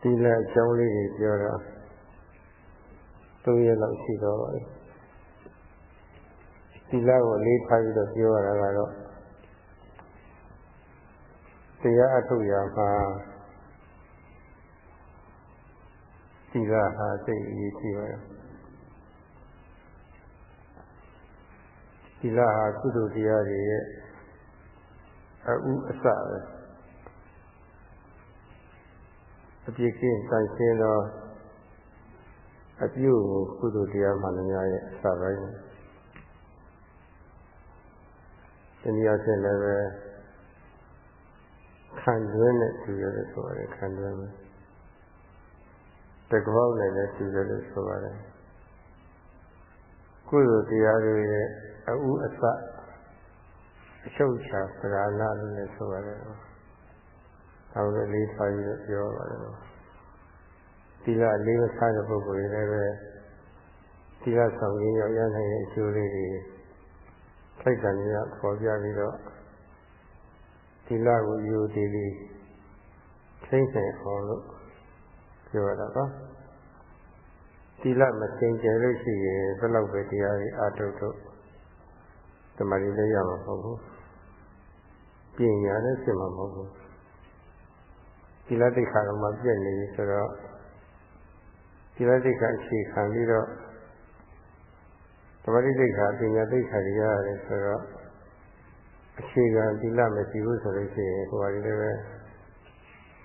ဒီလအကြောင်းလေးတွေပြောတာ၃ရက်လောက်ရှိတော့ပါပြီဒီလကိုလေးထားပြီးတော့ပြောရတာကတော့တရားအထုတ်ရမှာဒီလဟာစိတ်အရေးကြီးပါတယ်ဒီလဟာကုသိုလ်တရားတွေရဲ့အဥအစပဲ အပြည့်ကင်းတန်ရှင်းသောအပြုကိုကုသိုလ်တရားမှလည်းများရဲ့အစပိုင်းဒီနည်းအားဖြင့်လည်းပဲခံတွင်းနဲ့တူရတယ်ဆိုရတယ်ခံတွင်းပဲတကဘောက်နဲ့လည်းတူတယ်လို့ဆိုပါတယ်ကုသိုလ်တရားတွေရဲ့အဥအစအချုပ်ချာပရာဏလို့လည်းဆိုရတယ် ဒါကိုလေးထားပြီးတော့ပြောပါတယ်ဒီကလေးမစားတဲ့ပုဂ္ဂိုလ်တွေလည်းပဲဒီကဆောင်ရင်းရောက်ရနိုင်တဲ့အကျိုးလေးတွေထိုက်တန်ရပေါ်ပြပြီးတော့ဒီလကိုယူတည်ပြီးထိမ့်ဆိုင်အောင်လို့ပြောရတာပါဒီလမစင်ကြယ်လို့ရှိရင်ဘယ်လောက်ပဲတရားကြီးအာထုတ်ထုတ်တမာရီလည်းရမှာမဟုတ်ဘူးပညာလည်းဖြစ်မှာမဟုတ်ဘူး ဒီလတိခါတော့မှပြည့်နေပြီဆိုတော့ဒီလတိခါအခြေခံပြီးတော့တမာရီတိခါပညာတိခါတွေရတယ်ဆိုတော့အခြေခံဒီလမရှိဘူးဆိုလို့ရှိရင်ဟိုဟာဒီလည်းပဲ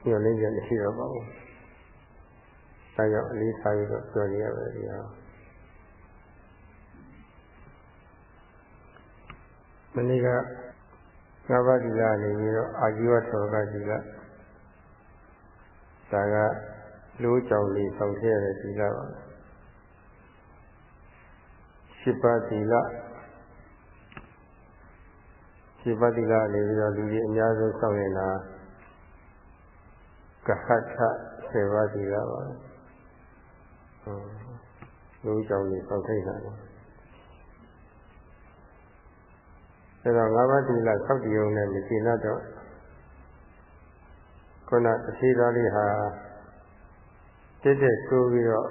ညှို့လင်းချက်မရှိတော့ပါဘူး။ဒါကြောင့်အလေးထားပြီးတော့ပြောနေရပါဒီဟာ။မနေ့ကငါးပါးဒီလနေပြီးတော့အာဇီဝထောကဒီလ ဒါကလူကြောင့်လေးဆောင်ခဲ့ရတဲ့ဒီလပါရှစ်ပါးဒီလခြေပတ်တိကနေပြီးတော့လူကြီးအများဆုံးစောင့်နေတာကဟထဆေပါတိကပါလူကြောင့်ဒီစောင့်ထိတ်တာပါအဲတော့ငါးပါးတိလဆောက်တည်ုံနဲ့မရှင်းတော့ ခုနအသေးသားလေးဟာတက်တက်ဆိုးပြီးတော့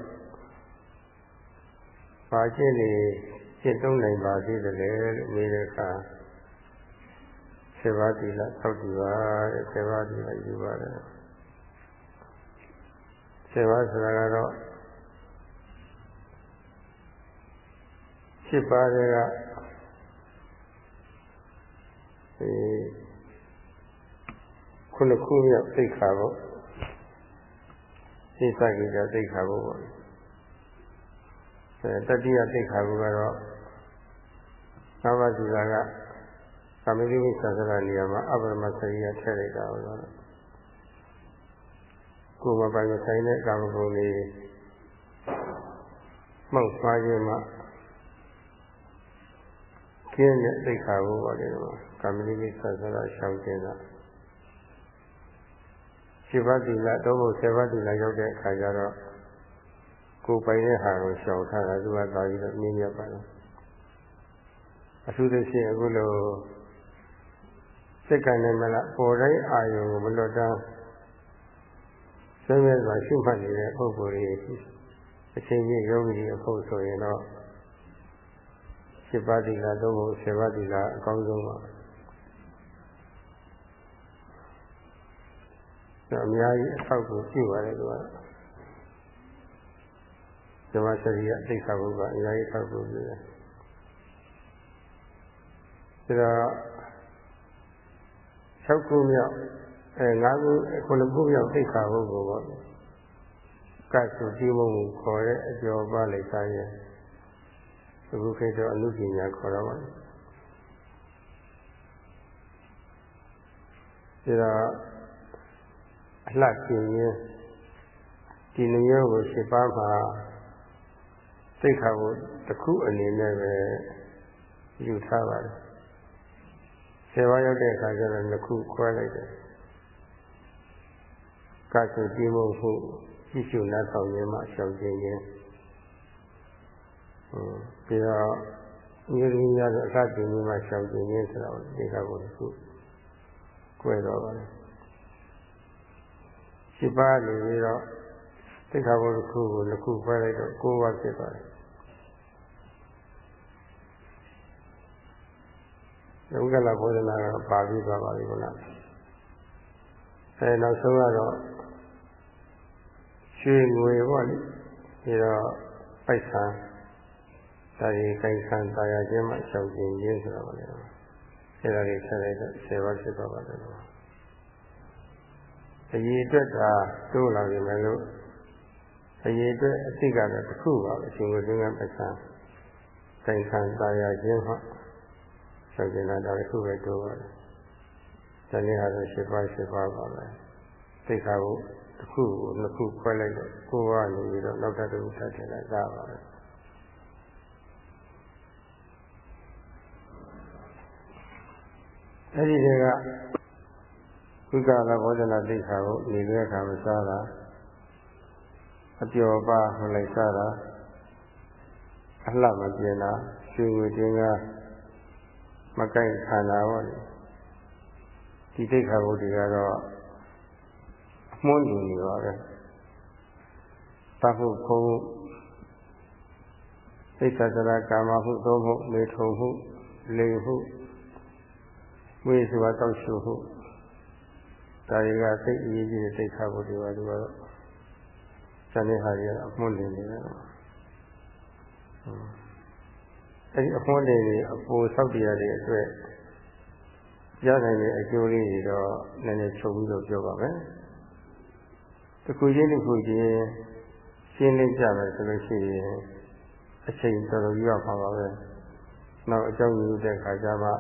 ပါချင်းနေရှင်းသုံးနိုင်ပါသေးတယ်လို့မေးတဲ့အခါ7ပါးသီလဆောက်တည်ပါတဲ့7ပါးသီလယူပါတယ်7ပါးဆိုတာကတော့7ပါးတွေကအဲ ခုနှစ်ခုမြောက်သိက္ခာပုဒ်သိသကိကြသိက္ခာပုဒ်ပေါ့အဲတတိယသိက္ခာပုဒ်ကတော့သဘာဝသီလကကာမိတိဝိသသရနေရာမှာအပရမစရိယထည့်လိုက်တာဟုတ်လားကိုယ်မပိုင်ဆိုင်တဲ့ကာမဂုဏ်လေးမှောက်သွားခြင်းမှကျင်းတဲ့သိက္ခာဘုရားတွေမှာကာမိတိဝိသသရရှောင်ခြင်းတာ ရှိပါတိလတော့ဘုဆေဘတိလရောက်တဲ့အခါကျတော့ကိုယ်ပိုင်တဲ့ဟာကိုရှောင်ထားတာသူကသာပြီးတော့မြင်ရပါတော့အထူးသဖြင့်အခုလိုစိတ်ကနဲ့မလားပေါ်တိုင်းအာယုံကိုမလွတ်တမ်းဆွေးနွေးစွာရှုမှတ်နေတဲ့ပုဂ္ဂိုလ်တွေအချိန်ကြီးယောဂီတွေအဖို့ဆိုရင်တော့7ပါးသီလသုံးဖို့7ပါးသီလအကောင်းဆုံးပါ အများကြီးအထောက်ကိုပြုပါတယ်သူကဇမစရိယအိဋ္ဌဘုရားအများကြီးထောက်ကိုပြုတယ်ဒါတော့6ခုမြောက်အဲ5ခု9ခုမြောက်သိက္ခာပုဂ္ဂိုလ်ပေါ့ကတ်စုကြည့်မှုခေါ်တဲ့အကျော်ပါလိုက်သားရဲ့အခုခေတ်တော့အနုပညာခေါ်တော့ပါဒါတော့အ လှကျင်ရင်ဒီနည်းရောကိုရှင်းပါမှာသိခါကိုတစ်ခုအနေနဲ့ပဲယူထားပါတယ်ဆယ်ပါးရောက်တဲ့အခါကျတော့နှစ်ခုခွဲလိုက်တယ်ကာစုတိမုတ်ဖို့ရှိရှိနားထောင်ရင်းမှရှောင်ခြင်းရင်းပြီးတော့ဉာဏ်ရင်းရတဲ့အစတင်ရင်းမှရှောင်ခြင်းရင်းဆိုတော့ဒီခါကိုတစ်ခုခွဲတော့ပါတယ် 7ပါးနေပြီးတော့သိက္ခာပုဒ်တစ်ခုကိုတစ်ခုဖွဲ့လိုက်တော့9ပါးဖြစ်သွားတယ်။ဥက္ကလဘောဓနာကပါပြီးသွားပါပြီခုန။အဲနောက်ဆုံးကတော့ရွှေငွေပေါ့လေ။ပြီးတော့ပိုက်ဆံဒါရီကိုင်ဆံတာယာခြင်းမှရှောက်ခြင်းရေးဆိုတာပါလေ။အဲဒါတွေဆက်လိုက်တော့10ပါးဖြစ်သွားပါတယ်။ အရေးအတွက်သာတိုးလာပြီမယ်လို့အရေးအတွက်အသိကတော့တစ်ခုပါပဲရှင်ကိုတွင်းကပိုက်ဆံကိုင်ဆံတာယာခြင်းမှရှောင်ကျင်တာဒါတစ်ခုပဲတိုးပါတယ်။ဒါနည်းကတော့၈ပါး၈ပါးပါပဲ။သိက္ခာကိုတစ်ခုကိုနှစ်ခုခွဲလိုက်တော့ကိုယ်ကနေပြီးတော့နောက်တစ်ခုထပ်ထည့်လိုက်တာပါပဲ။အဲ့ဒီတွေက ဝိကာလဘောဇနာသိက္ခာကိုနေတဲ့အခါမစားတာအပျော်ပါဟိုလိုက်စားတာအလှမပြင်းတာရွှေငွေတင်းကားမကိုက်ခန္ဓာပေါ့လေဒီသိက္ခာပုဒ်တွေကတော့အမွှန်းနေနေပါပဲသတ်ဖို့ခုံးသိက္ခာစရာကာမဟုသုံးဖို့နေထုံမှုလိမ်မှုဝိစွာတောက်ရှုမှု ဒါတွေကသိအရေးကြီးတဲ့သိက္ခာပုဒ်တွေပါဒီကတော့ဇန်နေဟာတွေကအမွှန်းနေနေတယ်အဲဒီအခွင့်အရေးတွေအပေါ်ဆောက်တရားတွေအတွက်ရနိုင်တဲ့အကျိုးလေးတွေတော့နည်းနည်းချုပ်ပြီးတော့ပြောပါမယ်။တစ်ခုချင်းတစ်ခုချင်းရှင်းလင်းကြမယ်ဆိုလို့ရှိရင်အချိန်တော်တော်ကြီးရပါပါပဲ။နောက်အကြောင်းယူတဲ့ခါကျမှ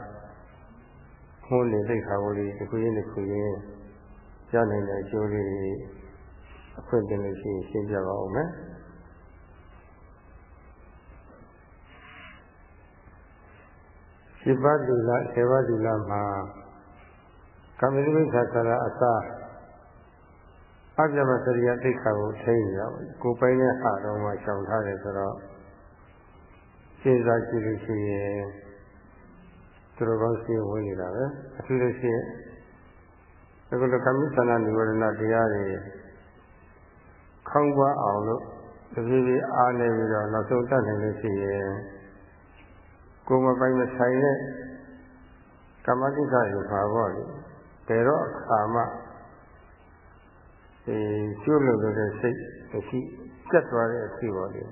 ခွန်းနေသိခါဝလေးတစ်ခုချင်းတစ်ခုချင်း ရနိုင်တဲ့အကျိုးလေးတွေအခွင့်တင်လို့ရှိရင်ရှင်းပြပါဦးမယ်။7ပါးလူလ7ပါးလူလမှာကမ္မတိမိစ္ဆာဆရာအစာအပြမစရိယသိက္ခာကိုထိန်းရအောင်ကိုပိုင်တဲ့ဟာတော့မှရှောင်ထားတယ်ဆိုတော့စဉ်းစားကြည့်လို့ရှိရင်သူတော်ကောင်းစီဝင်နေတာပဲအထူးသဖြင့် ဒီလိုကမ္မသနာនិဝရဏတရားတွေခေါင်းပွားအောင်လို့တပြေးပြေးအားနေပြီးတော့နောက်ဆုံးတတ်နိုင်လို့ရှိရင်ကိုယ်မပိုင်မဆိုင်တဲ့ကမ္မကိစ္စတွေပါပေါ့လေဘယ်တော့အခါမှဒီကျွလို့တဲ့စိတ်မရှိကျက်သွားတဲ့အဖြစ်ပေါ့လေ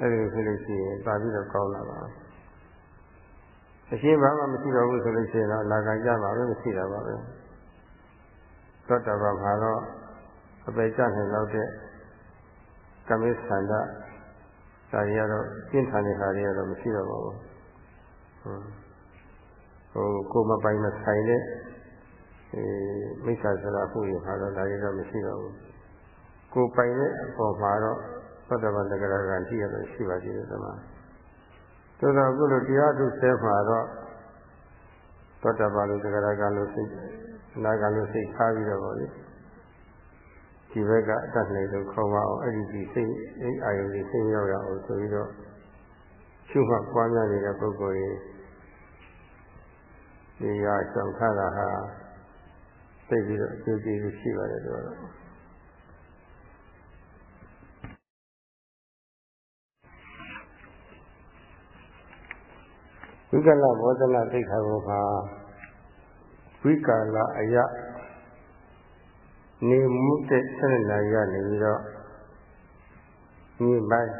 အဲဒီဆိုလို့ရှိရင်သာပြီးတော့ကောင်းလာပါ အရှင်းဘာမှမရှိတော့ဘူးဆိုလို့ရှိရင်တော့လာကကြပါပဲမရှိတာပါပဲသောတပန်မှာတော့အပေကြနိုင်တော့တဲ့ကမိသန္တာဒါတွေကတော့ပြင်းထန်တဲ့ခါတွေကတော့မရှိတော့ပါဘူးဟိုကိုမပိုင်မဆိုင်တဲ့အဲမိစ္ဆာစရာခုတွေခါတော့ဒါတွေတော့မရှိတော့ဘူးကိုပိုင်တဲ့အပေါ်မှာတော့သတ္တဗန္တကရကံကြည့်ရလို့ရှိပါသေးတယ်ဒီမှာ သို့တော့အခုလိုတရားထုဆဲမှာတော့သတ္တဗန္တကရကံလို့စိတ်နာကံလို့စိတ်ထားပြီးတော့ဗောလေဒီဘက်ကအတတ်နိုင်ဆုံးခေါ်ပါအောင်အဲ့ဒီဒီစိတ်အဲ့အာယုကြီးစိတ်ရောက်ရအောင်ဆိုပြီးတော့ရှုမှတ်ပွားများနေတဲ့ပုဂ္ဂိုလ်ကြီးဒီရဆောင်ခါတာဟာသိပြီးတော့အကျိုးကျေးဇူးရှိပါတယ်တော့ ဝိကလဘောဓနာသိက္ခာပုမှာဝိကာလအယနေမှုတဲ့ဆက်နာရနေပြီးတော့ဒီပိုင်း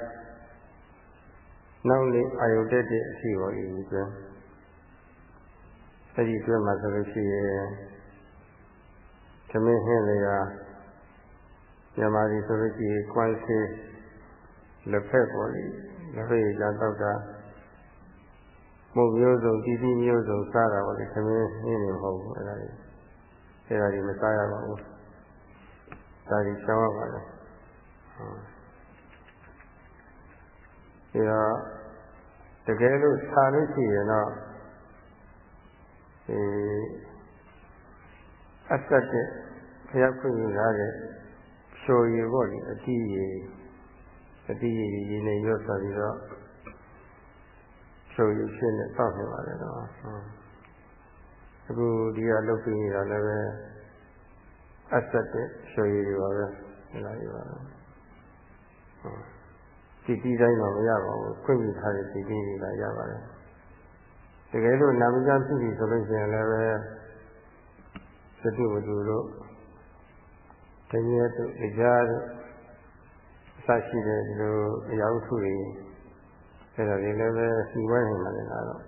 နောက်လေအာယုတက်တဲ့အစီပေါ်ဤကျွန်းအဲ့ဒီကျွန်းမှာဆိုလို့ရှိရင်သမင်းဟင်းလျာမြန်မာပြည်ဆိုလို့ရှိရင်ကွမ်းဆေးလက်ဖက်ပေါ်လေလက်ဖက်ရကြတော့တာ မုတ်မျိုးစုံတီးတီးမျိုးစုံစားတာပေါ့လေသမင်းဟင်းနေမဟုတ်ဘူးအဲ့ဒါကြီးအဲ့ဒါကြီးမစားရပါဘူးဒါကြီးရှောင်းရပါလေဒီတော့တကယ်လို့ဆာလို့ရှိရင်တော့ဒီအဆက်တဲ့ဖျက်ခွင့်ယူထားတဲ့ဖြိုရည်ပေါ့လေအတိရည်အတိရည်ရည်နဲ့ရွတ်ဆိုပြီးတော့ ဖြိုရည်ဖြစ်နေတောက်နေပါတယ်တော့အခုဒီကလုပ်ပြီးနေတာလည်းပဲအဆက်တဲ့ရွှေရည်တွေပါပဲဒီလိုရပါဟုတ်ဒီတီးတိုင်းတော့မရပါဘူးခွင့်ပြုထားတဲ့ဒီတီးတွေကရပါတယ်တကယ်လို့နာမည်ကြားဖြစ်ပြီဆိုလို့ရှိရင်လည်းပဲသတိဝတ္ထုတို့တကယ်တို့အကြတို့အစရှိတဲ့ဒီလိုအရာဝတ္ထုတွေ အဲ့ဒါတွေလည်းပဲစီဝဲနေမှာလည်းတော့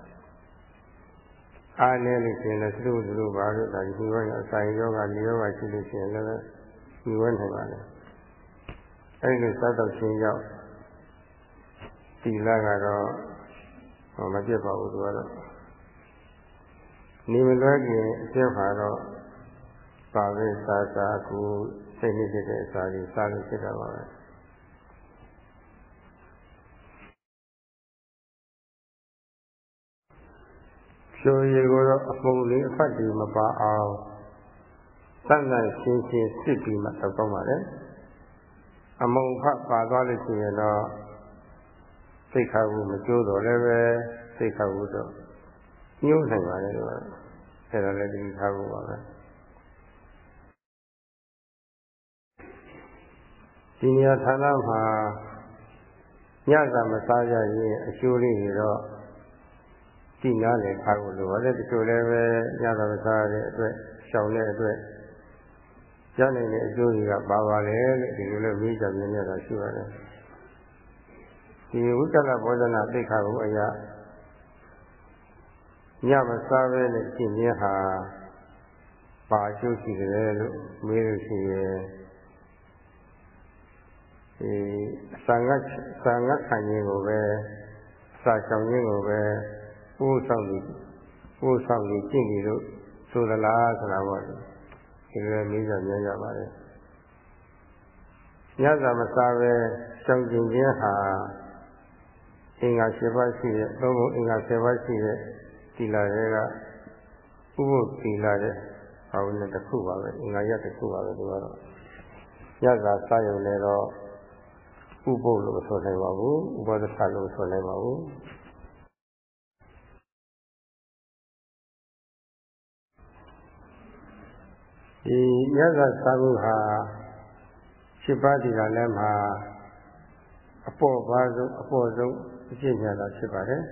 အားနည်းလို့ရှိရင်လည်းသတိဝတ္ထုတို့ဘာလို့ဒါဒီဝဲအစာယောဂလီယောဂရှိလို့ရှိရင်လည်းစီဝဲနေပါလေအဲ့ဒီစသောခြင်းကြောင့်ဒီလကတော့ဟောမပြတ်ပါဘူးသူကတော့နေမလွဲခင်အကျက်ပါတော့ပါပဲစာစာကိုစိတ်နှိမ့်တဲ့အစာကြီးစားလို့ဖြစ်တာပါပဲ ဖြိုရည်ကိုတော့အမှုလေးအဖတ်ဒီမပါအောင်သတ်သတ်ရှင်းရှင်းစစ်ပြီးမှတော့ကောင်းပါလေအမုံဖတ်ပါသွားလို့ရှိရင်တော့စိတ်ခါဘူးမကျိုးတော့လည်းပဲစိတ်ခါဘူးတော့ညှိုးနိုင်ပါလေတော့အဲ့ဒါလည်းဒီထားဖို့ပါပဲဒီနေရာဌာနမှာညစာမစားကြရင်အကျိုးလေးတွေတော့ ကြည်နာလေထားဖို့လိုပါတယ်တချို့လည်းပဲညစာမစားတဲ့အတွက်ရှောင်တဲ့အတွက်ရနိုင်တဲ့အကျိုးတွေကပါပါလေလို့ဒီလိုလည်းမိကြမြင်ရတာရှိပါတယ်ဒီဝိတ္တလဘောဓနာသိက္ခာကိုအရာညမစားပဲနဲ့ရှင်းခြင်းဟာပါအကျိုးရှိတယ်လို့မေးလို့ရှိရင်ဒီသံဃာသံဃာခံခြင်းကိုပဲစာချောင်ခြင်းကိုပဲ ပို့ဆောင်ပြီးပို့ဆောင်ပြီးကျင့်ပြီးလို့ဆိုသလားဆိုတာပေါ့ဒီလိုမေးကြမြင်ရပါတယ်ညစာမစားပဲရှောင်ကျင်ခြင်းဟာအင်္ဂါ၈ပါးရှိတဲ့သုံးဖို့အင်္ဂါ၁၀ပါးရှိတဲ့သီလတွေကဥပုသ်သီလတဲ့ဘာဝနဲ့တစ်ခုပါပဲအင်္ဂါရတစ်ခုပါပဲဒီကတော့ညစာစားရုံနဲ့တော့ဥပုသ်လို့ဆိုနိုင်ပါဘူးဥပဒသလို့ဆိုနိုင်ပါဘူး ဒီညစာစားဖို့ဟာ၈ပါးဒီကလည်းမှာအပေါ်ပါဆုံးအပေါ်ဆုံးအဖြစ်ညာတာဖြစ်ပါတယ်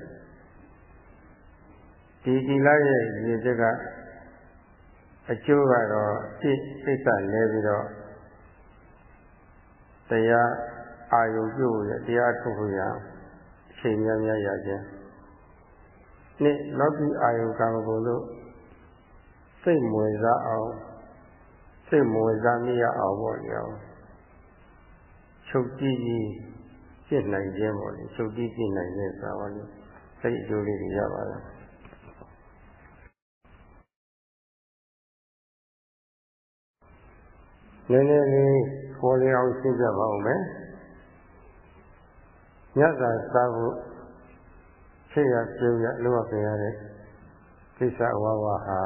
ဒီဒီလာရဲ့ရည်ချက်ကအကျိုးကတော့စိတ်စိတ်ကလဲပြီးတော့တရားအာယုပြုရတရားထုတ်ဖို့ရအချိန်များများရခြင်းနှစ်လောကီအာယုကံကုန်လို့စိတ်မဝင်စားအောင် စိတ်မဝင်စားမိရအောင်ပေါ့လေချုပ်ကြည့်ကြည့်ပြစ်နိုင်ခြင်းပေါ့လေချုပ်ကြည့်ပြစ်နိုင်ခြင်းဆိုတာပေါ့လေစိတ်အကျိုးလေးတွေရပါတယ်နည်းနည်းလေးပေါ်လျောင်းရှင်းပြပါဦးမယ်ညစာစားဖို့ဖြစ်ရပြုံးရလောက်ရရတဲ့ကိစ္စအဝဝဟာ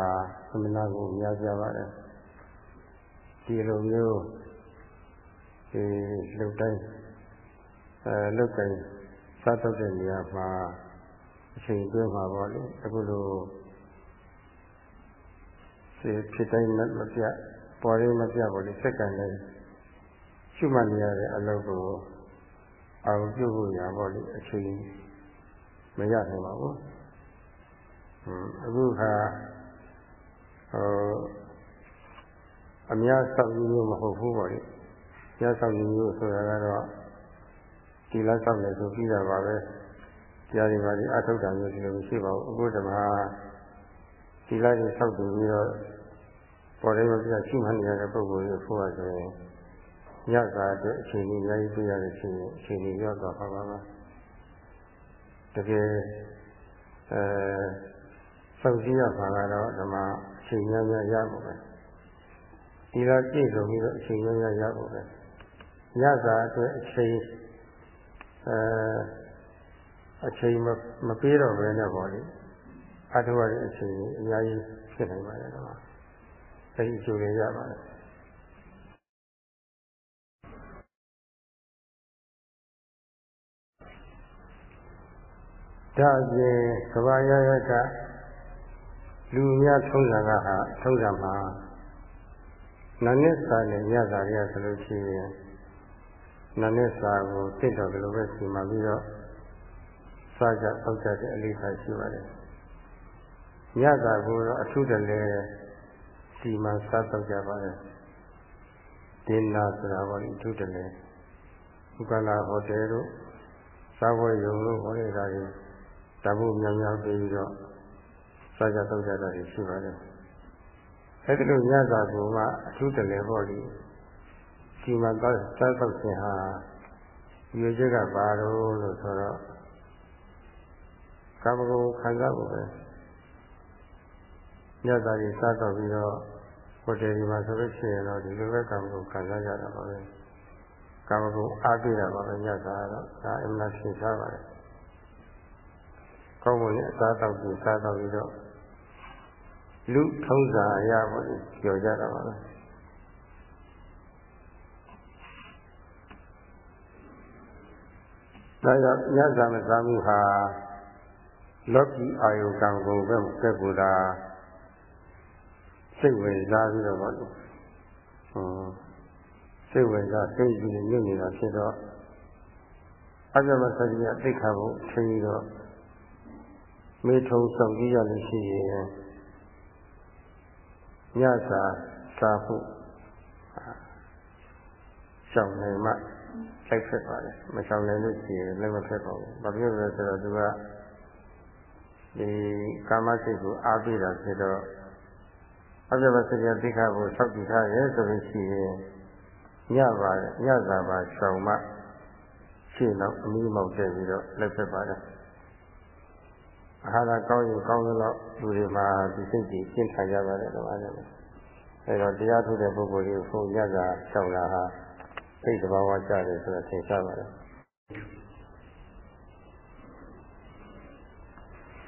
သမဏကိုများပြပါတယ် ဒီလိုမျိုးဒီလုတ်တိုင်းအဲလုတ်တိုင်းစားတော့တဲ့နေရာမှာအချိန်တွင်းမှာပေါ့လေအခုလိုဖြစ်တိုင်းမပြပေါ်ရင်းမပြပေါ်လေစက္ကန့်လေးရှုမှတ်နေရတဲ့အလုပ်ကိုအောင်ပြုဖို့ရပါလေအချိန်မရနိုင်ပါဘူး။အခုခါဟို အများဆောက်ရင်းမျိုးမဟုတ်ဘူးပေါ့လေ။များဆောက်ရင်းမျိုးဆိုတာကတော့ဒီလားဆောက်နေဆိုပြီးတာပါပဲ။တရားတွေပါဒီအထုတ်တာမျိုးဒီလိုမရှိပါဘူး။အခုတမဒီလားတွေဆောက်တူပြီးတော့ပေါ်တယ်မပြရှိမှနေရတဲ့ပုဂ္ဂိုလ်တွေဖို့ရဆိုရင်ညစာအတွက်အချိန်ကြီးအများကြီးပြရတဲ့အချိန်အချိန်ကြီးရောက်တော့ပါပါပါတကယ်အဲစောင့်ကြည့်ရပါကတော့ဓမ္မအချိန်များများရဖို့ပဲ ဒီလိုပြည့်စုံပြီးတော့အချိန်များများရဖို့ပဲညစာအတွက်အချိန်အဲအချိန်မပေးတော့ဘဲနဲ့ပေါ့လေအထောက်ရတဲ့အချိန်အများကြီးဖြစ်နိုင်ပါတယ်ဓမ္မအဲဒီအကျိုးတွေရပါတယ်ဒါအပြင်ကဘာရရကလူများထုံးစံကဟာထုံးစံမှာ နာနဲ့စာနဲ့ညစာရဆိုလို့ရှိရင်နာနဲ့စာကိုစိတ်တော်ဘယ်လိုပဲစီမံပြီးတော့စားကြတောက်ကြတဲ့အလေးထားရှိပါတယ်ညစာကိုတော့အထူးတလဲစီမံစားတောက်ကြပါတယ်ဒင်းနာဆိုတာကလည်းအထူးတလဲဥက္ကလာဟိုတယ်တို့စားပွဲရုံတို့ဟောနေတာတွေတပုတ်များများပြီးတော့စားကြတောက်ကြတာရှိပါတယ် အဲဒီလိုညစာကူကအထူးတလဲပေါ့ဒီဒီမှာတော့စားတော့ခြင်းဟာရွေချက်ကဘာလို့လို့ဆိုတော့ကာမဂုဏ်ခံစားဖို့ပဲညစာကြီးစားတော့ပြီးတော့ဟိုတယ်ဒီမှာဆိုလို့ရှိရင်တော့ဒီလိုပဲကာမဂုဏ်ခံစားကြတာပါပဲကာမဂုဏ်အားပြတာပါပဲညစာကတော့ဒါအမှန်ရှင်းစားပါတယ်ကောင်းမွန်တဲ့အစားတောက်ပြီးစားတော့ပြီးတော့ လူထုံးစာအရာပေါ့ပြောကြတာပါပဲဒါကြောင့်ညဇာမစားမှုဟာလောကီအာယုကံကိုပဲကဲ့ကူတာစိတ်ဝင်စားပြီးတော့ပေါ့ဟွန်းစိတ်ဝင်စားစိတ်ကြီးနဲ့ညှိနေတာဖြစ်တော့အပြမစတိယသိခါဖို့ထင်ပြီးတော့မေထုံဆောင်ကြည့်ရလို့ရှိရင် ညစာစားဖို့ရှောင်နေမှလိုက်ဖြစ်ပါတယ်မရှောင်နိုင်လို့ရှိရင်လည်းမဖြစ်ပါဘူးဘာဖြစ်လဲဆိုတော့သူကဒီကာမစိတ်ကိုအားပေးတာဖြစ်တော့အပြတ်စရိယသိခါကိုဆောက်တည်ထားရဲဆိုလို့ရှိရင်ညပါညစာပါရှောင်မှရှင်းတော့အမိမောက်တက်ပြီးတော့လက်ဖြစ်ပါတယ် အာဟာရကောင်းရင်ကောင်းသလောက်လူတွေမှာဒီစိတ်ကြီးရှင်းထိုင်ကြပါတယ်တော့အဲ့ဒါအဲတော့တရားထုတ်တဲ့ပုဂ္ဂိုလ်တွေကိုညစာရှောင်တာဟာစိတ်တဘာဝကြတယ်ဆိုတော့သင်ရှားပါတယ်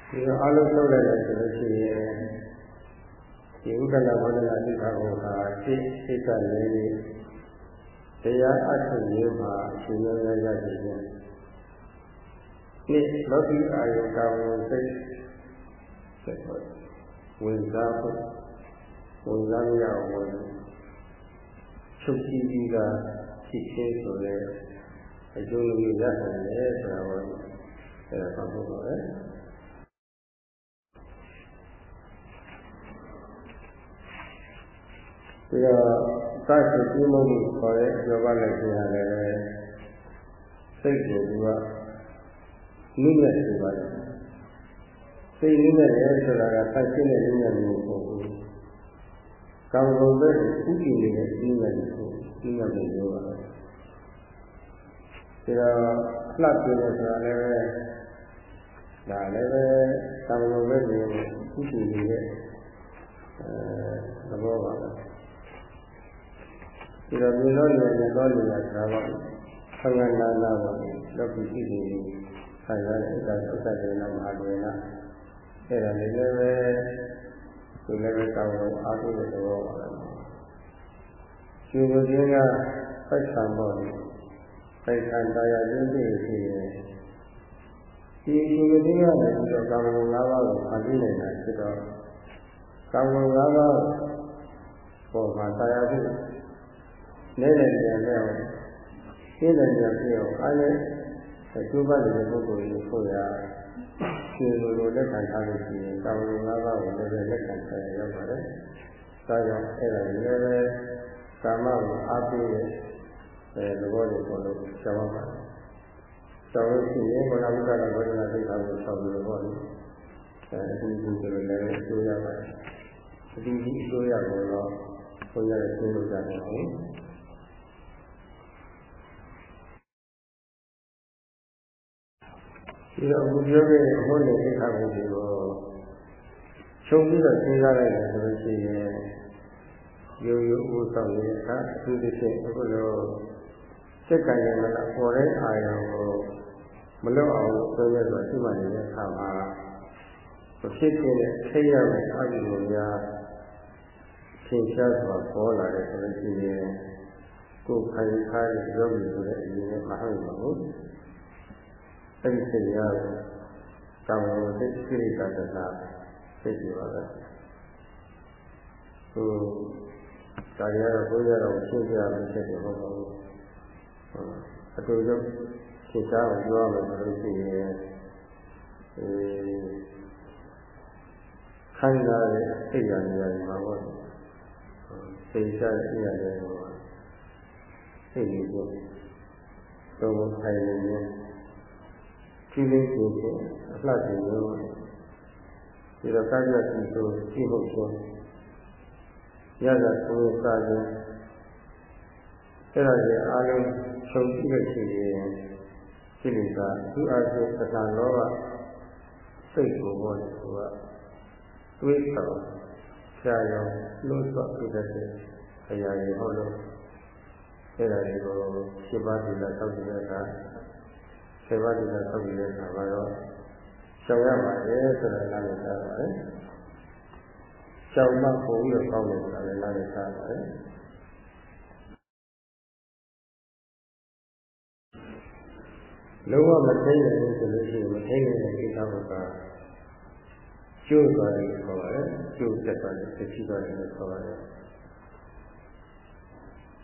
ဒီတော့အလုံးလုံးလိုက်တယ်ဆိုလို့ရှိရင်ဒီဥဒ္ဒလဘောဓနာသိက္ခာဘုရားစိတ်စိတ်ကလည်းတရားအထုရေးမှာအရှင်ရရရကြည့်ခြင်း နှစ်လောကီအာယုကာဝစိတ်စိတ်ဝင်စားဖို့ဝင်စားရအောင်ချုပ်ကြည့်ပြီးကဖြစ်သေးဆိုတဲ့အကျိုးလေးရနိုင်တယ်ဆိုတာကိုအဲဒါပတ်ဖို့ပါပဲဒီတော့သတ်ရှိပြီးမှုခေါ်တဲ့ယောဂနဲ့ပြန်ရတယ်စိတ်ကိုသူက နိမ့်နဲ့ဆိုပါတယ်စိတ်နိမ့်နဲ့လဲဆိုတာကသတ်ရှိတဲ့နိမ့်နဲ့မျိုးမဟုတ်ဘူးကောင်းကုန်တဲ့ဥပ္ပိနေတဲ့နိမ့်နဲ့ကိုနိမ့်နဲ့ပြောပါတော့ဒါလှပ်ပြနေဆိုတာလည်းပဲဒါလည်းပဲသာမန်ပဲနေဥပ္ပိနေတဲ့အဲသဘောပါပဲဒီတော့မြေတော်နေနေတော်နေတာဒါပါဆံဃာနာနာပါလောကီရှိနေ ဆံရတဲ့ဥစ္စာဥစ္စာတွေနောက်မဟာဒေနာအဲ့ဒါလည်းလည်းပဲသူလည်းပဲတောင်းလို့အားထုတ်တဲ့သဘောပါပဲရှင်ဘုရင်ကပိုက်ဆံပေါ်ပိုက်ဆံတရားရင်းသိရှိရင်ဒီရှင်ဘုရင်ကလည်းပြီးတော့ကာမဂုဏ်၅ပါးကိုဖန်တီးနေတာဖြစ်တော့ကာမဂုဏ်၅ပါးပေါ်မှာတရားဖြစ်နေတဲ့ဉာဏ်နဲ့ရှင်းတဲ့ဉာဏ်ပြောအားလည်း အကျိုးပတ်တဲ့ပုဂ္ဂိုလ်ကြီးဖို့ရရှင်လိုလိုလက်ခံထားလို့ရှိရင်ကာမဂုဏ်၅ပါးကိုလည်းလက်ခံထားရရောက်ပါတယ်။ဒါကြောင့်အဲ့ဒါလည်းပဲကာမကိုအားပေးတဲ့အဲသဘောတွေပေါ်လို့ရှောင်ရပါတယ်။ရှောင်လို့ရှိရင်ဘုရားဥဒ္ဒနာဘောဓနာသိက္ခာကိုရှောင်လို့ပေါ့လေ။အဲဒီဒီဆိုလည်းလည်းအကျိုးရပါတယ်။အဒီဒီအကျိုးရတော့ဘုရားရဲ့ရှင်းလို့ကြတယ်ဟုတ် ဒီတော့အခုပြောခဲ့တဲ့ဟောတဲ့သိက္ခာပုဒ်တွေကိုခြုံပြီးတော့စဉ်းစားလိုက်တယ်ဆိုလို့ရှိရင်ရိုးရိုးဥဆောင်နေတဲ့အခါအထူးသဖြင့်အခုလိုစိတ်ကံရမလားပေါ်တဲ့အာရုံကိုမလွတ်အောင်ပြောရတော့ရှိမှနေတဲ့အခါမှာဖြစ်တဲ့ထိရမယ့်အာရုံကိုများသင်ရှားစွာပေါ်လာတယ်ဆိုလို့ရှိရင်ကိုယ်ခိုင်ခါးရဲ့ယောဂီဆိုတဲ့အရင်ကမဟုတ်ပါဘူး အဲ့ဒီစိတ်ရတောင်းလို့စိတ်ကိရိတာတနာစိတ်ကြပါပဲဟိုဒါတွေကတော့ဘုရားတော်ရှင်းပြရမယ်ဖြစ်တယ်ဟုတ်ပါဘူးအတူတူရှင်းရှားအောင်ပြောရမယ်ဆိုလို့ရှိရင်အဲခိုင်းလာတဲ့စိတ်ရနေရာမှာပေါ့စိတ်ရှားစိတ်ရတယ်ဟောစိတ်ကြီးကိုတော့ခိုင်းနေရင် ကြည့်လေးကြည့်ချင်းအလှကြည့်လို့ဒီတော့ကာယစီဆိုကြည့်ဖို့ချင်းရတာကိုယ်စားခြင်းအဲ့ဒါကြီးအားလုံးချုပ်ကြည့်လို့ရှိရင်စိတ်ကသူ့အချင်းသက္ကလောကစိတ်ကိုဘောသူကတွေးဆောင်ရှားရောလို့ဆိုပြတဲ့အရာတွေဟုတ်လို့အဲ့ဒါတွေကိုရှင်းပါးဒီလာသောက်ကြည့်တဲ့အခါ ဆယ်ပါးဒီလာသောက်ကြည့်တဲ့အခါမှာတော့ရှောင်ရပါတယ်ဆိုတာလည်းနားလည်ထားပါတယ်ရှောင်မှပုံပြီးတော့ကောင်းတယ်ဆိုတာလည်းနားလည်ထားပါတယ်လုံးဝမသိနိုင်ဘူးဆိုလို့ရှိရင်မသိနိုင်တဲ့ကိစ္စကကျိုးသွားတယ်ခေါ်ပါတယ်ကျိုးတက်သွားတယ်ဖြစ်သွားတယ်လို့ခေါ်ပါတယ်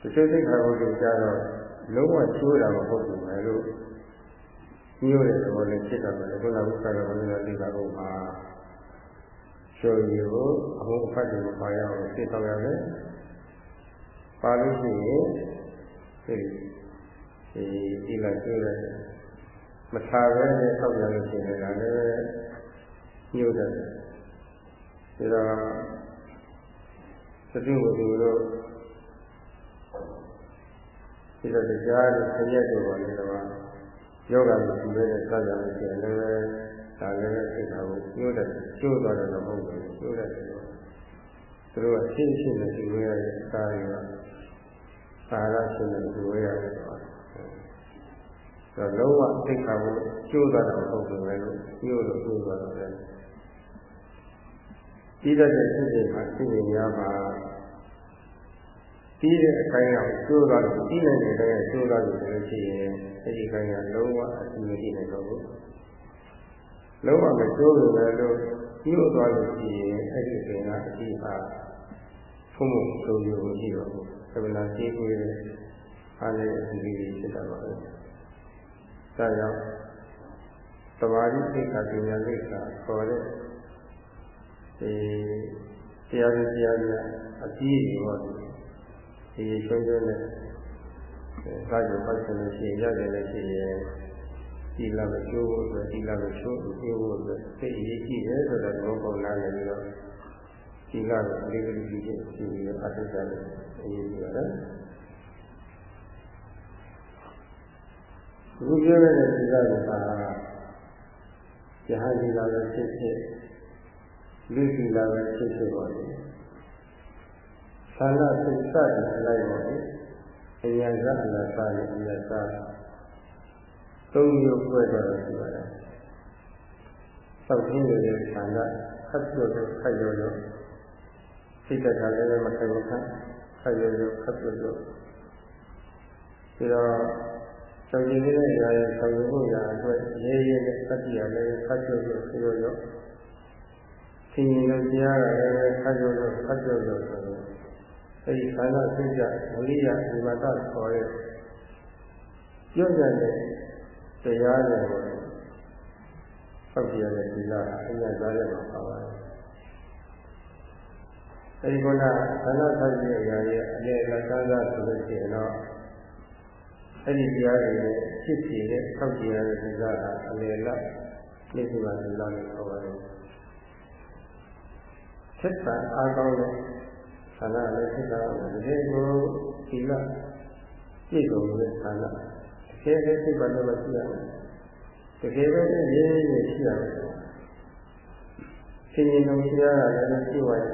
တချို့သိက္ခာပုဒ်တွေကြတော့လုံးဝကျိုးတာမဟုတ်ဘူးလေလို့ ညို့တဲ့သဘောနဲ့ဖြစ်တာပဲခုနကဘုရားကဘုရားသိတာကိုမှာကျိုးရီကိုအမှုအဖတ်တွေမပါရအောင်သိတော့ရတယ်ပါလို့ရှိရင်ဒီဒီဒီလိုက်ကျိုးတယ်မထားပဲနဲ့ဆောက်ရလို့ရှိရင်လည်းညှို့တယ်ဒါတော့သတိဝိသုတို့ဒီတော့တရားနဲ့ဆရက်တွေပေါ်နေတော့ ယောဂမရှိဘဲနဲ့ဆောက်ရလို့ရှိရင်လည်းဒါလည်းသိတာကိုညှို့တယ်ကျိုးသွားတယ်တော့မဟုတ်ဘူးကျိုးတယ်ဆိုတော့သူတို့ကရှင်းရှင်းနဲ့ဒီဝေးရတဲ့အစားတွေကသာရရှင်းနဲ့ဒီဝေးရတဲ့တော့လုံးဝသိက္ခာကိုကျိုးသွားတာမဟုတ်ဘူးလေလို့ညှို့လို့ကျိုးသွားတယ်ပြီးတဲ့စိတ်တွေမှာစိတ်တွေများမှာ ပြီးတဲ့အခိုင်းအောင်ကျိုးသွားလို့ပြီးနိုင်တဲ့တိုင်းကျိုးသွားလို့ဆိုလို့ရှိရင်အဲ့ဒီခိုင်းကလုံးဝအစီမတည်နိုင်တော့ဘူးလုံးဝမကျိုးလို့လည်းလို့ညှို့သွားလို့ရှိရင်အဲ့ဒီပင်ကအတိဟာဖုံးမှုဆိုရုံမရှိတော့ဘူးသဗ္ဗနာရှိခွေးတဲ့အားလည်းအစီအစီဖြစ်တာပါပဲဒါကြောင့်သမာဓိစိတ်ကပညာစိတ်ကခေါ်တဲ့ဒီတရားကြီးတရားကြီးအကြီးကြီးပေါ့ ဒီရှုံးရှုံးနဲ့ဒါကြောင့်ပတ်စံလို့ရှိရင်ရတယ်လည်းရှိရင်ဒီလာမချိုးဖို့အတွက်ဒီလာမချိုးချိုးဖို့အတွက်သိအရေးကြီးတယ်ဆိုတော့ဘောပုံလာနေပြီးတော့ဒီလာကိုအလေးကလေးကြီးချင်းရှိပြီးတော့အထုကြတယ်အရေးကြီးပါတယ်အခုပြောရတဲ့ဒီလာကယဟန်ဒီလာရဲ့ဖြစ်ဖြစ်လူစီလာပဲဖြစ်ဖြစ်ပါလေ။ သာနာစိတ်စတယ်လိုက်ပါလေ။အရာဇအနာစာရဲ့အရာစာသုံးမျိုးပွဲတော်ရှိပါတယ်။သောက်ခြင်းရဲ့ဌာနခတ်ပြောလို့ခတ်ရောလို့စိတ်တက်ကလည်းမခံမခံခတ်ရောလို့ခတ်ပြောလို့ပြီးတော့ဆောင်းကျင်နေတဲ့နေရာရဲ့ဆောင်းကျင်မှုရာအတွက်ရေးရေးနဲ့သတိရလည်းခတ်ပြောလို့ခတ်ရောလို့သင်ရင်လို့တရားကလည်းခတ်ကြလို့ခတ်ကြလို့ဆိုတော့ အဲဒီခန္ဓာစိတ်ကဝိရိယဒီမတခေါ်တဲ့ပြုတ်ရတဲ့တရားတွေကိုဟောက်ပြရတဲ့ဒီလားအညာသားရဲ့မှာပါပါတယ်အဲဒီကခန္ဓာသတ်ရဲ့အရာရဲ့အလေလက်ကားကားဆိုလို့ရှိရင်တော့အဲဒီတရားတွေဖြစ်စီတဲ့ဟောက်ပြရတဲ့ဒီလားအလေလက်လက်ရှိမှာဒီလားကိုခေါ်ပါတယ်သက်သာအားကောင်းတဲ့ ဌာနလည်းသက်သာအောင်ဒီကိုဒီလပြည့်စုံတဲ့ဌာနတကယ်လည်းစိတ်ပါလို့မရှိရဘူးတကယ်ပဲရင်းရင်းနဲ့ရှိရတယ်ရှင်ရင်တော်ရှိရတာလည်းရှိပါရဲ့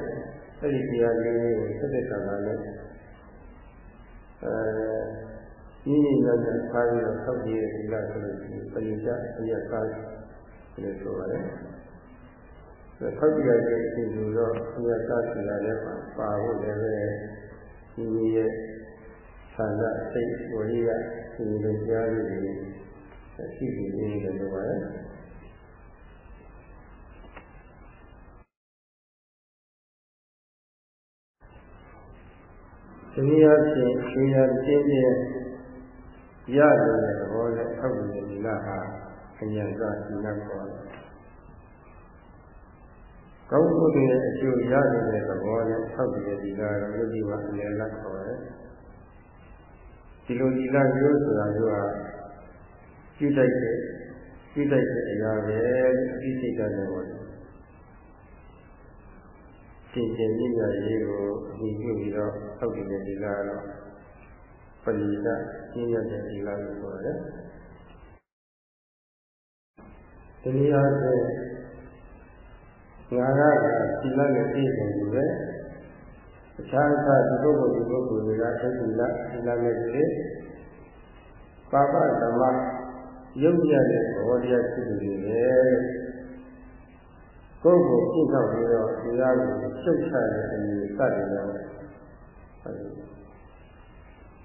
အဲ့ဒီတရားလေးကိုသက်သက်သာသာနဲ့အဲဒီနေ့လည်းခါပြီးတော့ဆောက်ကြည့်ရဒီလားဆိုလို့ဒီပရိစ္ဆေအရသာလို့ဆိုပါတယ် ထောက်ပြရတဲ့အချိန်ဆိုတော့အမြတ်သားစီရတဲ့ပါဖို့လည်းပဲဒီရဲ့ဆန္ဒစိတ်ဝိရိယဒီလိုကြားရည်ရှိပြီးနေတယ်လို့ပါလေနည်းအားဖြင့်ရှင်ရတင်းတဲ့ရတယ်တဲ့သဘောနဲ့ထောက်နေတဲ့ဒီလဟာအញ្ញစဒီလခေါ်တယ်။ ကောင်းမှုတွေအကျိုးရနေတဲ့သဘောနဲ့ထောက်နေတဲ့ဒီလကတော့ယုတ်ဒီဝအလယ်လခေါ်တယ်။ဒီလိုဒီလမျိုးဆိုတာမျိုးဟာပြုတိုက်တဲ့ပြုတိုက်တဲ့အရာပဲအသိစိတ်ဓာတ်နဲ့ဟောတယ်။ရှင်ရှင်မြင့်မြတ်ရေးကိုအမိပြုပြီးတော့ထောက်နေတဲ့ဒီလကတော့ပဏိတကျင့်ရတဲ့ဒီလလို့ဆိုရတယ်။ဒီနည်းအားဖြ င့်ငါကဒီလနဲ့ပြည့်စုံပြီပဲ။အခြားအခြားဒီပုဂ္ဂိုလ်ဒီပုဂ္ဂိုလ်တွေကအဲ့ဒီလဒီလနဲ့ပြည့်ပါပဓမ္မရုပ်ရတဲ့ဘောတရားဖြစ်နေတယ်ကိုယ်ကိုပြည့်စုံပြီးတော့တရားကိုရှုပ်ချတဲ့အမြင်စတယ်ရော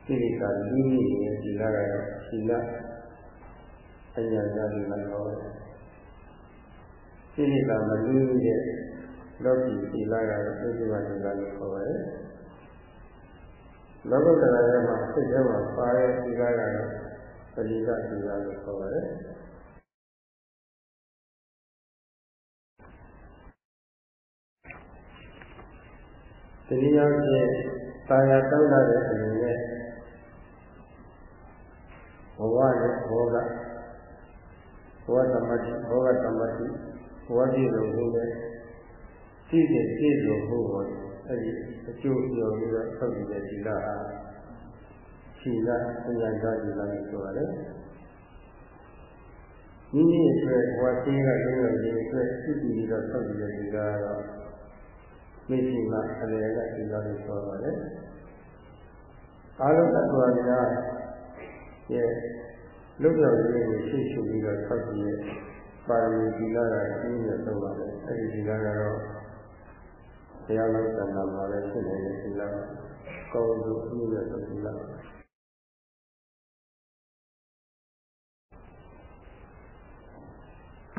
ကိလေသာလူကြီးရဲ့ဒီလာကတော့ရှိလအညာညာတွေလည်း ဟောတယ်ကိလေသာမလူကြီးရဲ့လောကီဒီလာကတော့သိစိဝဒီလာလို့ခေါ်ပါတယ်လောကုတ္တရာရဲ့မှာစိတ်ထဲမှာပါတဲ့ဒီလာကတော့ပရိသဒီလာလို့ခေါ်ပါတယ်ဒီနည်းအားဖြင့်တာယာတောင်းတဲ့အနေနဲ့ဘဝနဲ့ဘောကဘောသမတိဘောကသမတိ ဘောကြည့်လို့ဘုရားသိတဲ့သိလို့ဘုရားအဲ့ဒီအကျိုးပြောပြီးတော့ဆောက်တည်တဲ့ဒီလာဟာရှိလာပညာဓာတ်ဒီလာကိုဆိုရတယ်မိမိအတွက်ဘဝသိကလုံးဝဒီအတွက်သိပြီးတော့ဆောက်တည်တဲ့ဒီလာကတော့မရှိမှအလယ်ကဒီလာကိုဆိုပါတယ်အာလုံးတ attva များရဲ့လုတ်တော်လေးကိုရှေ့ရှုပြီးတော့ဆောက်ကြည့် ပါရမီဒီလာကကျင်းရတော့ပါတယ်အဲဒီဒီလာကတော့တရားလုံးသံဃာမှာလည်းဖြစ်နေတဲ့ဒီလာကောင်းလို့အမှုရတဲ့ဒီလာ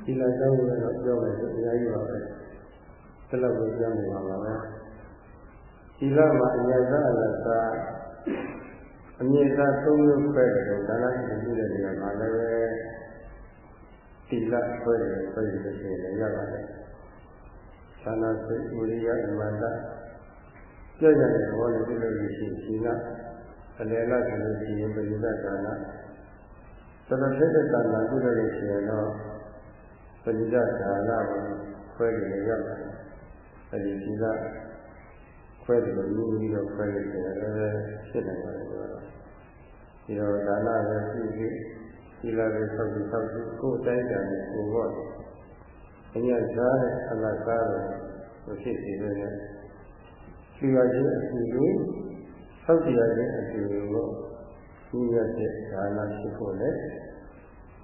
ဒီလာကြောင်းကတော့ပြောမယ်ဆိုအများကြီးပါပဲဒီလောက်ကိုပြောနေပါပါပဲဒီလာမှာအညာသာအလသာအမြင့်သာသုံးမျိုးခွဲတယ်ဒါနရှိမှုတဲ့နေရာမှာလည်းပဲ တိလခွဲတယ်ခွဲရလို့ရှိရင်လည်းရပါတယ်။သာနာစိတ်ဝိရိယအမှန်တကြည့်ရတဲ့ဘောနဲ့ပြုလို့ရှိရင်ဒီကအလယ်လိုက်ဆိုလို့ရှိရင်ပရိသတ်ဒါနသတ္တဖြစ်တဲ့ဒါနပြုလို့ရှိရင်တော့ပရိသတ်ဒါနကိုခွဲရရပါတယ်။အဲဒီဒီကခွဲတယ်လို့ယူပြီးတော့ခွဲလို့ရှိရင်လည်းဖြစ်နိုင်ပါတယ်ဆိုတော့ဒီတော့ဒါနပဲပြုပြီး ဒီလာပဲဆောက်ပြီးဆောက်ပြီးကိုယ်တိုင်းတာနဲ့ကိုယ်ဘောအညာစားတဲ့အလကားတော့မဖြစ်စေပဲနဲ့ရှိရခြင်းအစီကိုဆောက်တည်ရခြင်းအစီကိုညီရတဲ့ဒါနရှိဖို့နဲ့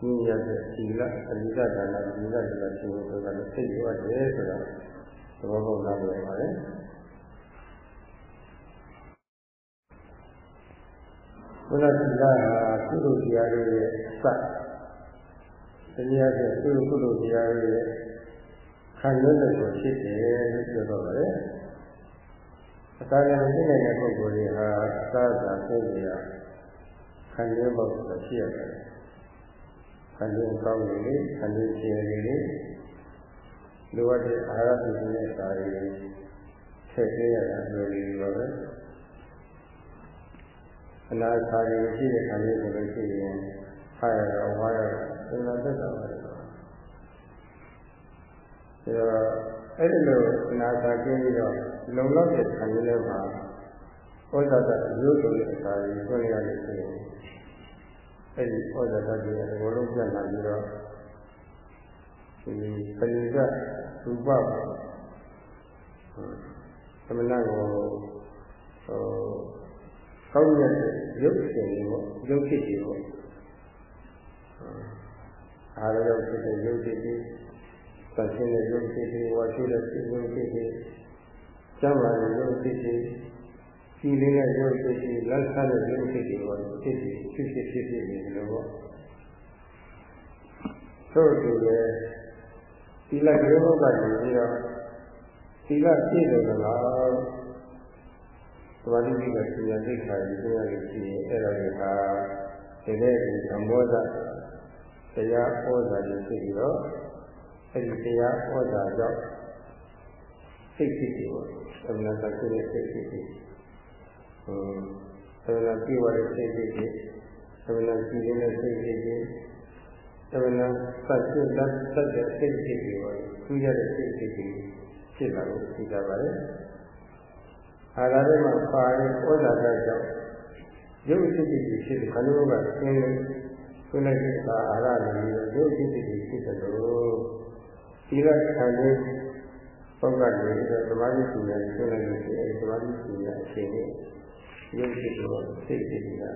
ညီရတဲ့ဒီလအနိဒဒါနဒီလဒီလရှိဖို့ဆိုတာလည်းသိရတယ်ဆိုတော့သဘောပေါက်လာပါပါ တယ်ဘုရားသီလဟာကုသိုလ်တရားတွေရဲ့အစတရားတွေကုသိုလ်ကုသိုလ်တရားတွေရဲ့ခံရတဲ့ကိုဖြစ်တယ်လို့ပြောတော့ပါတယ်အစာရမရှိနိုင်တဲ့ပုဂ္ဂိုလ်တွေဟာအစာသာသိနေရခံရဖို့ဆိုရှိရတယ်ခံရကောင်းနေလေခံရရှည်နေလေလိုအပ်တဲ့အာဟာရပြုတဲ့စာတွေထည့်ပေးရတာလိုနေပါပဲ အနာခါရရှိတဲ့ခါလေးဆိုလို့ရှိရင်ခါရတော့ဝါရသင်္လာသက်တာပါဒါတော့အဲ့ဒီလိုအနာခါကျင်းပြီးတော့လုံလောက်တဲ့ခါလေးလေးမှာဩဇာတရိုးဆိုတဲ့အစာကြီးဆွဲရလို့ရှိရင်အဲ့ဒီဩဇာတကြီးကဘောလုံးပြတ်လာပြီးတော့ဒီပရိသတ်ရူပသမဏကိုဟို ကောင်းတဲ့ရုပ်ရှင်တွေပေါ့ရုပ်ဖြစ်တွေပေါ့အားလုံးဖြစ်တဲ့ရုပ်ဖြစ်တွေပတ်ရှင်တဲ့ရုပ်ဖြစ်တွေဝါရှိတဲ့ရုပ်ဖြစ်တွေကျမ်းမာတဲ့ရုပ်ဖြစ်တွေကြည်လင်းတဲ့ရုပ်ဖြစ်တွေလက်ဆတဲ့ရုပ်ဖြစ်တွေပေါ့ဖြစ်တွေဖြစ်ဖြစ်ဖြစ်ဖြစ်နေတယ်ပေါ့သို့တူလေဒီလက်ရုပ်ကနေပြီးတော့ဒီကပြည့်တယ်လား သမာဓိကပညာသိက္ခာကြီးသိရလို့ရှိရင်အဲ့ဒါတွေကဒီနေ့ဒီသမောဒတရားဩဇာကြီးဖြစ်ပြီးတော့အဲ့ဒီတရားဩဇာကြောင့်စိတ်ဖြစ်ပြီးတော့သမဏတကုရဲ့စိတ်ဖြစ်ပြီးဟိုသမဏပြေဝတဲ့စိတ်ဖြစ်ပြီးသမဏကြည်နေတဲ့စိတ်ဖြစ်ပြီးသမဏစัจจุတတ်တဲ့စိတ်ဖြစ်ပြီးတော့သူရတဲ့စိတ်ဖြစ်ပြီးဖြစ်လာလို့သိကြပါတယ် အာရတဲ့မှာပါရင်ဩဇာတကြောင့်ရုပ်စိတ်ဖြစ်ဖြစ်ခန္ဓာကဆင်းလို့ဆွေးလိုက်တဲ့အခါအာရလည်းရုပ်စိတ်ဖြစ်ဖြစ်တယ်လို့ဒီကခံနေပုဂ္ဂိုလ်တွေတော့သမာဓိရှိနေဆွေးလိုက်လို့ရှိရင်သမာဓိရှိနေအချိန်နဲ့ရုပ်စိတ်တော့စိတ်ဖြစ်နေတာ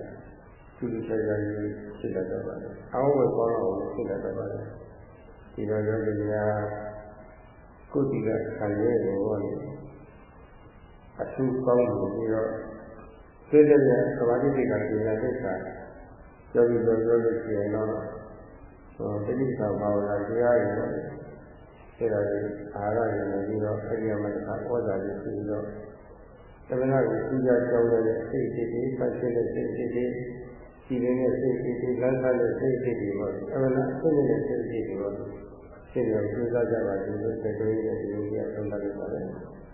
သူလူဆိုင်ရာကြီးဖြစ်တတ်တော့ပါတယ်။အောင်းဝယ်ပေါ်တော့ဖြစ်တတ်တော့ပါတယ်။ဒီတော့ယောဂီများကိုယ်ဒီကခံရတဲ့ဘောလေး အထူးကောင်းလို့ပြီးတော့သိတဲ့သမာဓိတွေကပညာသစ္စာယောဂီတို့ပြောလို့ရှိရင်တော့ဟိုတိဋ္ဌိဘာဝနာတရားတွေပေါ့အဲ့ဒါကြီးအာရရနေပြီးတော့အရိယမတ္တဩဇာကြီးပြီးတော့သမဏကိုပူဇော်ကြောင်းတဲ့စိတ်ဖြစ်ပြီးပတ်ရှိတဲ့စိတ်ဖြစ်ပြီးကြည်နေတဲ့စိတ်ဖြစ်ပြီးလမ်းဆောင်တဲ့စိတ်ဖြစ်ပြီးပေါ့အမှန်အဆင်းတဲ့စိတ်ဖြစ်ပြီးပေါ့ရှင်းတော့ပူဇော်ကြပါလို့တဲ့တွေးတဲ့ဒီလိုကြီး